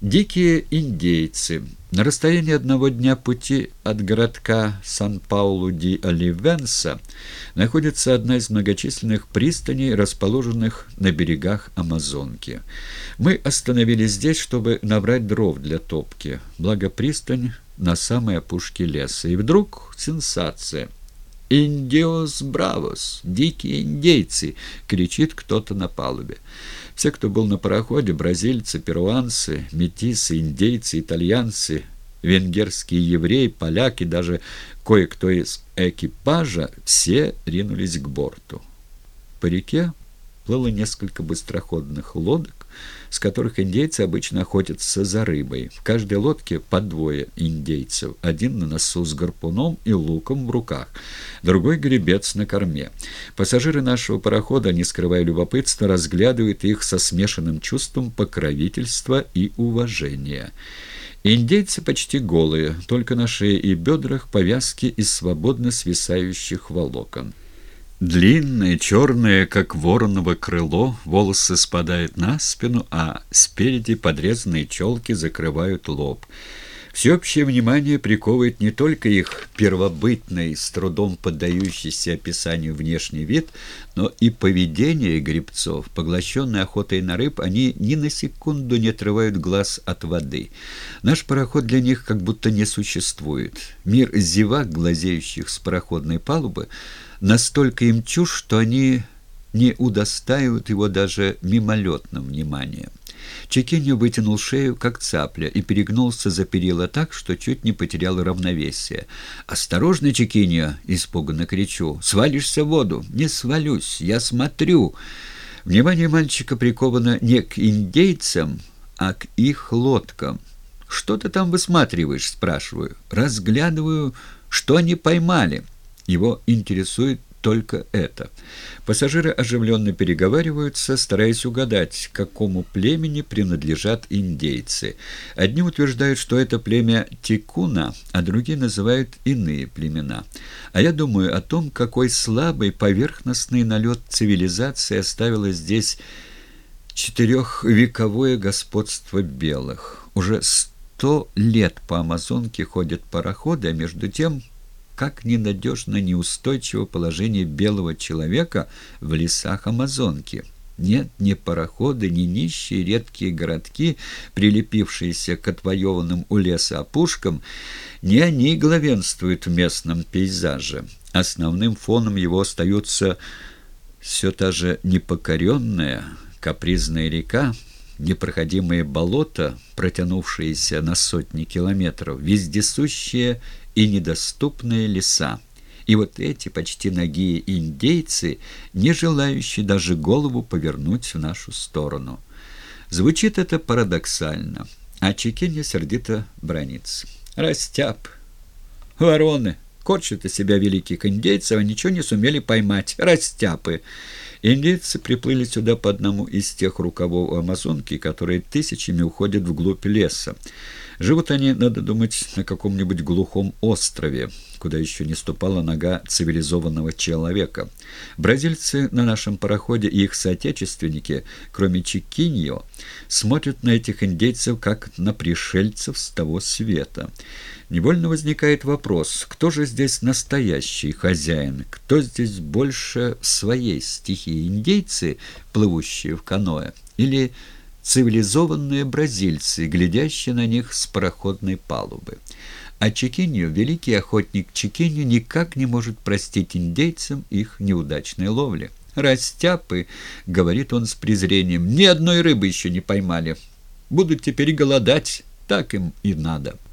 Дикие индейцы. На расстоянии одного дня пути от городка Сан-Паулу-ди-Оливенса находится одна из многочисленных пристаней, расположенных на берегах Амазонки. Мы остановились здесь, чтобы набрать дров для топки, благо пристань на самой опушке леса. И вдруг сенсация – «Индиос бравос! Дикие индейцы!» — кричит кто-то на палубе. Все, кто был на пароходе, бразильцы, перуанцы, метисы, индейцы, итальянцы, венгерские евреи, поляки, даже кое-кто из экипажа, все ринулись к борту. По реке плыло несколько быстроходных лодок, с которых индейцы обычно охотятся за рыбой. В каждой лодке по двое индейцев, один на носу с гарпуном и луком в руках, другой гребец на корме. Пассажиры нашего парохода, не скрывая любопытства, разглядывают их со смешанным чувством покровительства и уважения. Индейцы почти голые, только на шее и бедрах повязки из свободно свисающих волокон. Длинное, черное, как вороново крыло, волосы спадают на спину, а спереди подрезанные челки закрывают лоб. Всеобщее внимание приковывает не только их первобытный, с трудом поддающийся описанию внешний вид, но и поведение грибцов. Поглощенные охотой на рыб, они ни на секунду не отрывают глаз от воды. Наш пароход для них как будто не существует. Мир зевак, глазеющих с пароходной палубы, настолько им чушь, что они не удостаивают его даже мимолетным вниманием. Чекинью вытянул шею, как цапля, и перегнулся за перила так, что чуть не потерял равновесие. «Осторожно, Чекиньо!» — испуганно кричу. «Свалишься в воду!» «Не свалюсь! Я смотрю!» Внимание мальчика приковано не к индейцам, а к их лодкам. «Что ты там высматриваешь?» — спрашиваю. «Разглядываю, что они поймали». Его интересует только это. Пассажиры оживленно переговариваются, стараясь угадать, какому племени принадлежат индейцы. Одни утверждают, что это племя Тикуна, а другие называют иные племена. А я думаю о том, какой слабый поверхностный налет цивилизации оставило здесь четырехвековое господство белых. Уже сто лет по Амазонке ходят пароходы, а между тем как ненадежно неустойчиво положение белого человека в лесах Амазонки. Нет ни пароходы, ни нищие редкие городки, прилепившиеся к отвоеванным у леса опушкам, не они главенствуют в местном пейзаже. Основным фоном его остаются все та же непокоренная капризная река, непроходимые болота, протянувшиеся на сотни километров, вездесущие и недоступные леса. И вот эти почти ноги индейцы, не желающие даже голову повернуть в нашу сторону. Звучит это парадоксально, а Чекинья сердито бронится. «Растяп! Вороны! Корчат из себя великих индейцев, а ничего не сумели поймать. Растяпы!» Индейцы приплыли сюда по одному из тех рукавов Амазонки, которые тысячами уходят вглубь леса. Живут они, надо думать, на каком-нибудь глухом острове, куда еще не ступала нога цивилизованного человека. Бразильцы на нашем пароходе и их соотечественники, кроме Чикиньо, смотрят на этих индейцев как на пришельцев с того света. Невольно возникает вопрос, кто же здесь настоящий хозяин, кто здесь больше своей стихии, индейцы, плывущие в каноэ, или цивилизованные бразильцы, глядящие на них с пароходной палубы. А Чекинью, великий охотник Чекинью, никак не может простить индейцам их неудачной ловли. «Растяпы», — говорит он с презрением, — «ни одной рыбы еще не поймали. Будут теперь голодать, так им и надо».